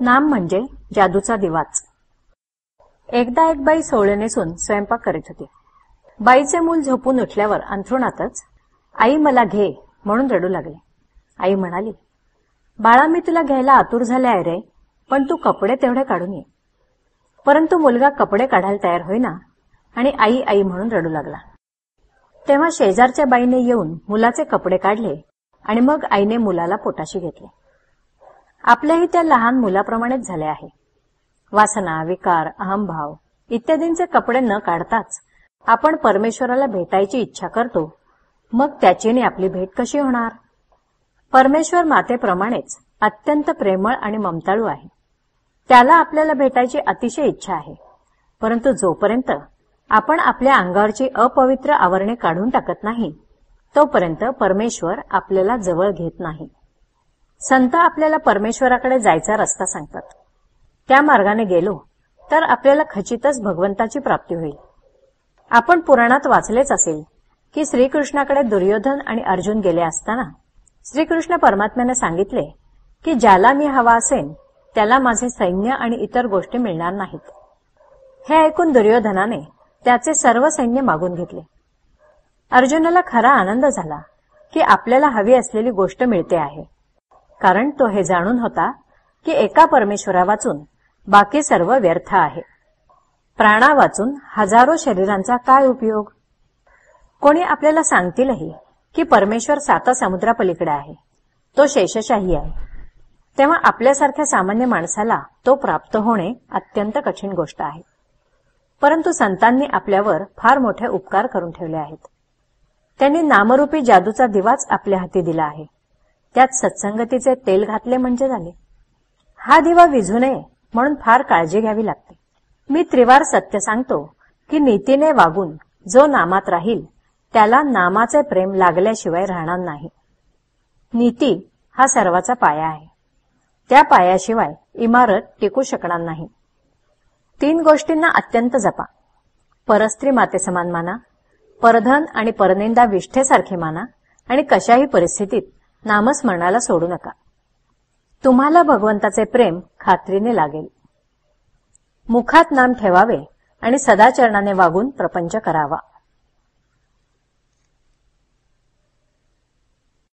नाम म्हणजे जादूचा दिवाच. एकदा एक बाई सोळे नेसून स्वयंपाक करीत होती. बाईचे मूल झोपून उठल्यावर अंथरुणातच आई मला घे म्हणून रडू लागले. आई म्हणाली बाळा मी तुला घ्यायला आतुर झाले आहे रे पण तू कपडे तेवढे काढून ये. परंतु मुलगा कपडे काढायला तयार होईना आणि आई आई म्हणून रडू लागला. तेव्हा शेजारच्या बाईने येऊन मुलाचे कपडे काढले आणि मग आईने मुलाला पोटाशी घेतले. आपल्याही त्या लहान मुलाप्रमाणेच झाले आहे. वासना विकार अहमभाव इत्यादींचे कपडे न काढताच आपण परमेश्वराला भेटायची इच्छा करतो. मग त्याचीने आपली भेट कशी होणार? परमेश्वर मातेप्रमाणेच अत्यंत प्रेमळ आणि ममताळू आहे. त्याला आपल्याला भेटायची अतिशय इच्छा आहे. परंतु जोपर्यंत आपण आपल्या अंगावरची अपवित्र आवरणे काढून टाकत नाही तोपर्यंत परमेश्वर आपल्याला जवळ घेत नाही. संत आपल्याला परमेश्वराकडे जायचा रस्ता सांगतात. त्या मार्गाने गेलो तर आपल्याला खचितच भगवंताची प्राप्ती होईल. आपण पुराणात वाचलेच असेल की श्रीकृष्णाकडे दुर्योधन आणि अर्जुन गेले असताना श्रीकृष्ण परमात्म्याने सांगितले की ज्याला मी हवा असेन त्याला माझे सैन्य आणि इतर गोष्टी मिळणार नाहीत. हे ऐकून दुर्योधनाने त्याचे सर्व सैन्य मागून घेतले. अर्जुनाला खरा आनंद झाला की आपल्याला हवी असलेली गोष्ट मिळते आहे. कारण तो हे जाणून होता की एका परमेश्वरा वाचून बाकी सर्व व्यर्थ आहे. प्राणा वाचून हजारो शरीरांचा काय उपयोग? कोणी आपल्याला सांगतीलही की परमेश्वर साता समुद्रापलीकडे आहे. तो शेषशाही आहे. तेव्हा आपल्यासारख्या सामान्य माणसाला तो प्राप्त होणे अत्यंत कठीण गोष्ट आहे. परंतु संतांनी आपल्यावर फार मोठे उपकार करून ठेवले आहेत. त्यांनी नामरूपी जादूचा दिवाच आपल्या हाती दिला आहे. त्यात सत्संगतीचे तेल घातले म्हणजे झाले. हा दिवा विझू नये म्हणून फार काळजी घ्यावी लागते. मी त्रिवार सत्य सांगतो की नीतीने वागून जो नामात राहील त्याला नामाचे प्रेम लागल्याशिवाय राहणार नाही. नीती हा सर्वाचा पाया आहे. त्या पायाशिवाय इमारत टिकू शकणार नाही. तीन गोष्टींना अत्यंत जपा. परस्त्री माते समान माना परधन आणि परनिंदा विष्ठेसारखे माना आणि कशाही परिस्थितीत नामस्मरणाला सोडू नका. तुम्हाला भगवंताचे प्रेम खात्रीने लागेल. मुखात नाम ठेवावे आणि सदाचरणाने वागून प्रपंच करावा.